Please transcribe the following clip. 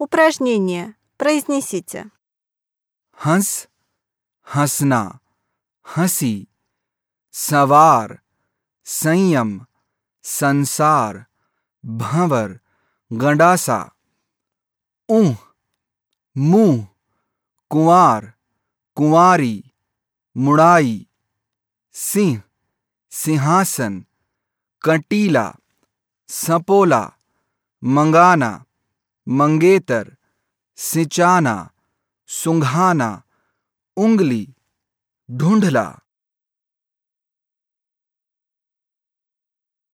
Упражнение. Произнесите. हंस हंसना हंसी सवार संयम संसार भंवर गंडासा ऊह मुंह कुंवार कुंवारी मुड़ाई सिंह सिंहासन कंटीला सपोला मंगाना मंगेतर सिंचाना सुंघाना उंगली ढूंढला।